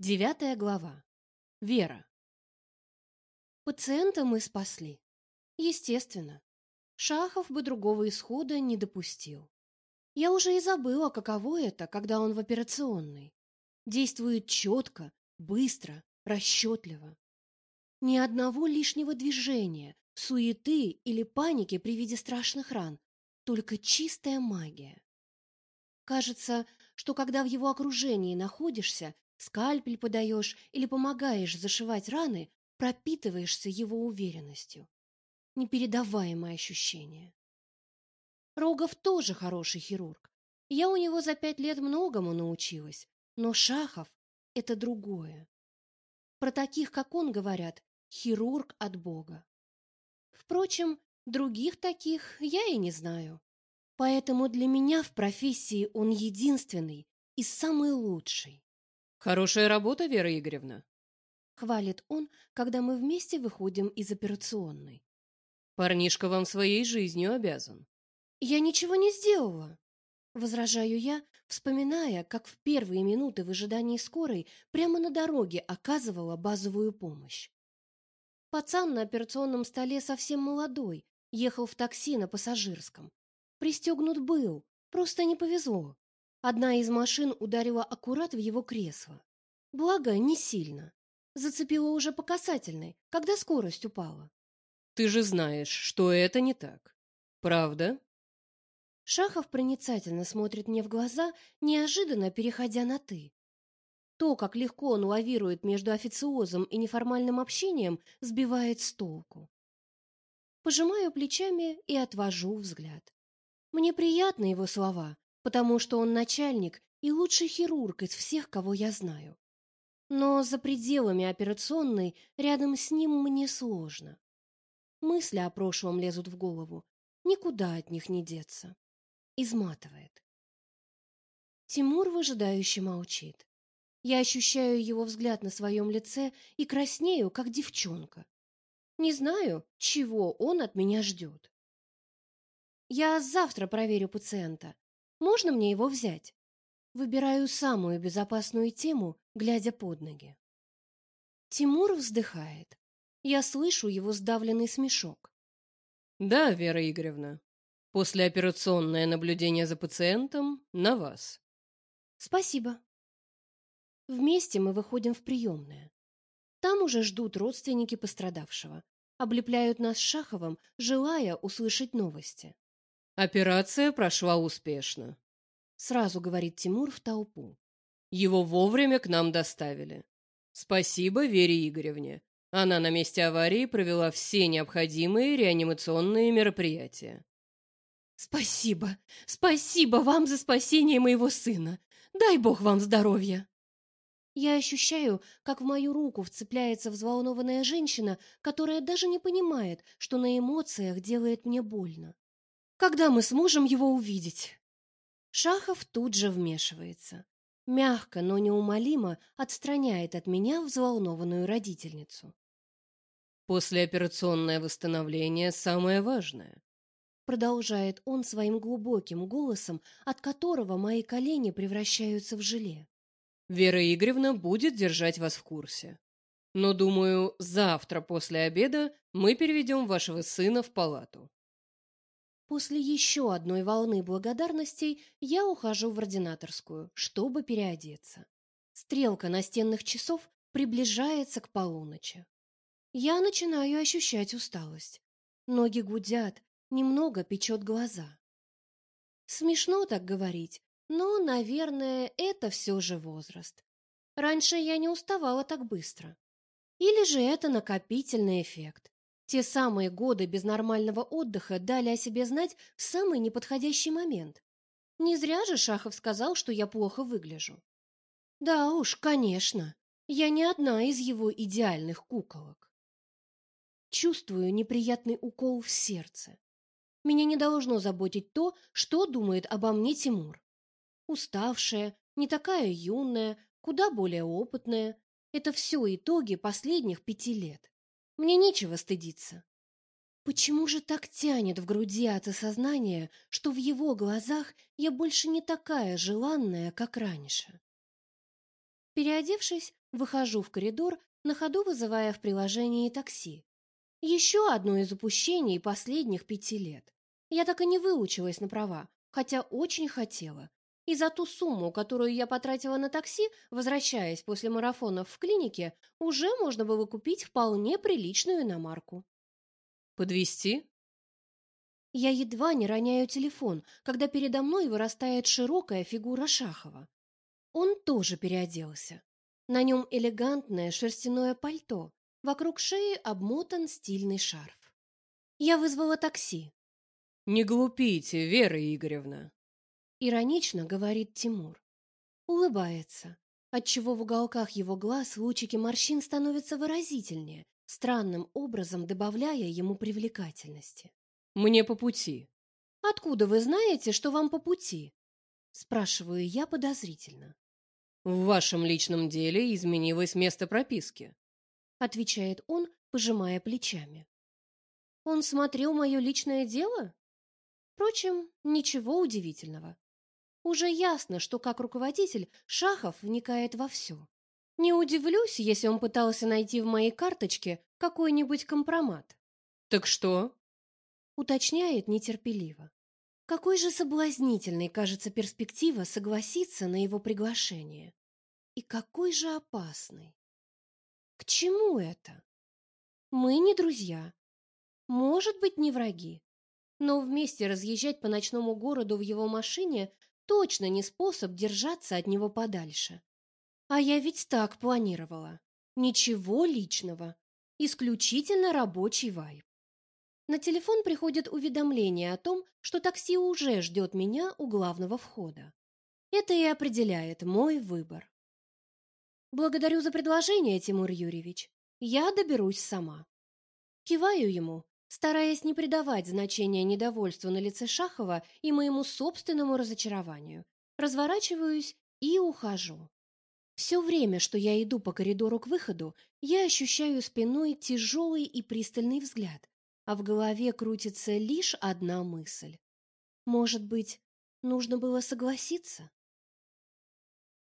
Девятая глава. Вера. Пациента мы спасли. Естественно. Шахов бы другого исхода не допустил. Я уже и забыла, каково это, когда он в операционной. Действует четко, быстро, расчетливо. Ни одного лишнего движения, суеты или паники при виде страшных ран, только чистая магия. Кажется, что когда в его окружении находишься, скальпель подаешь или помогаешь зашивать раны, пропитываешься его уверенностью. Непередаваемое ощущение. Рогов тоже хороший хирург. Я у него за пять лет многому научилась, но Шахов — это другое. Про таких, как он, говорят, хирург от Бога. Впрочем, других таких я и не знаю. Поэтому для меня в профессии он единственный и самый лучший. Хорошая работа, Вера Игоревна. Хвалит он, когда мы вместе выходим из операционной. Парнишка вам своей жизнью обязан. Я ничего не сделала. Возражаю я, вспоминая, как в первые минуты в ожидании скорой прямо на дороге оказывала базовую помощь. Пацан на операционном столе совсем молодой, ехал в такси на пассажирском. Пристегнут был, просто не повезло. Одна из машин ударила аккурат в его кресло. Благо, не сильно. Зацепила уже по касательной, когда скорость упала. Ты же знаешь, что это не так. Правда? Шахов проницательно смотрит мне в глаза, неожиданно переходя на «ты». То, как легко он лавирует между официозом и неформальным общением, сбивает с толку. Пожимаю плечами и отвожу взгляд. Мне приятны его слова, потому что он начальник и лучший хирург из всех, кого я знаю. Но за пределами операционной рядом с ним мне сложно. Мысли о прошлом лезут в голову, никуда от них не деться. Изматывает. Тимур выжидающе молчит. Я ощущаю его взгляд на своем лице и краснею, как девчонка. Не знаю, чего он от меня ждет. Я завтра проверю пациента. Можно мне его взять? Выбираю самую безопасную тему, глядя под ноги. Тимур вздыхает. Я слышу его сдавленный смешок. Да, Вера Игоревна. Послеоперационное наблюдение за пациентом на вас. Спасибо. Вместе мы выходим в приемное. Там уже ждут родственники пострадавшего, облепляют нас Шаховым, желая услышать новости. Операция прошла успешно. Сразу говорит Тимур в толпу. Его вовремя к нам доставили. Спасибо Вере Игоревне. Она на месте аварии провела все необходимые реанимационные мероприятия. Спасибо, спасибо вам за спасение моего сына. Дай бог вам здоровья. Я ощущаю, как в мою руку вцепляется взволнованная женщина, которая даже не понимает, что на эмоциях делает мне больно. Когда мы сможем его увидеть? Шахов тут же вмешивается. Мягко, но неумолимо отстраняет от меня взволнованную родительницу. Послеоперационное восстановление самое важное. Продолжает он своим глубоким голосом, от которого мои колени превращаются в желе. Вера Игоревна будет держать вас в курсе. Но, думаю, завтра после обеда мы переведем вашего сына в палату. После еще одной волны благодарностей я ухожу в ординаторскую, чтобы переодеться. Стрелка настенных часов приближается к полуночи. Я начинаю ощущать усталость. Ноги гудят, немного печет глаза. Смешно так говорить, но, наверное, это все же возраст. Раньше я не уставала так быстро. Или же это накопительный эффект. Те самые годы без нормального отдыха дали о себе знать в самый неподходящий момент. Не зря же Шахов сказал, что я плохо выгляжу. Да уж, конечно, я не одна из его идеальных куколок. Чувствую неприятный укол в сердце. Меня не должно заботить то, что думает обо мне Тимур. Уставшая, не такая юная, куда более опытная – это все итоги последних пяти лет. Мне нечего стыдиться. Почему же так тянет в груди от осознания, что в его глазах я больше не такая желанная, как раньше? Переодевшись, выхожу в коридор, на ходу вызывая в приложении такси. Еще одно из упущений последних пяти лет. Я так и не выучилась на права, хотя очень хотела. И за ту сумму, которую я потратила на такси, возвращаясь после марафонов в клинике, уже можно было купить вполне приличную иномарку. Подвести? Я едва не роняю телефон, когда передо мной вырастает широкая фигура Шахова. Он тоже переоделся. На нем элегантное шерстяное пальто, вокруг шеи обмотан стильный шарф. Я вызвала такси. Не глупите, Вера Игоревна, иронично говорит Тимур. Улыбается, отчего в уголках его глаз лучики морщин становятся выразительнее, странным образом добавляя ему привлекательности. Мне по пути. Откуда вы знаете, что вам по пути? спрашиваю я подозрительно. В вашем личном деле изменилось место прописки, отвечает он, пожимая плечами. Он смотрел мое личное дело? Впрочем, ничего удивительного. Уже ясно, что как руководитель Шахов вникает во все. Не удивлюсь, если он пытался найти в моей карточке какой-нибудь компромат. Так что? уточняет нетерпеливо. Какой же соблазнительной кажется перспектива согласиться на его приглашение. И какой же опасной. К чему это? Мы не друзья. Может быть, не враги. Но вместе разъезжать по ночному городу в его машине точно не способ держаться от него подальше. А я ведь так планировала. Ничего личного. Исключительно рабочий вайб. На телефон приходит уведомление о том, что такси уже ждет меня у главного входа. Это и определяет мой выбор. Благодарю за предложение, Тимур Юрьевич. Я доберусь сама. Киваю ему, стараясь не придавать значения недовольству на лице Шахова и моему собственному разочарованию. Разворачиваюсь и ухожу. Все время, что я иду по коридору к выходу, я ощущаю спиной тяжелый и пристальный взгляд, а в голове крутится лишь одна мысль. Может быть, нужно было согласиться?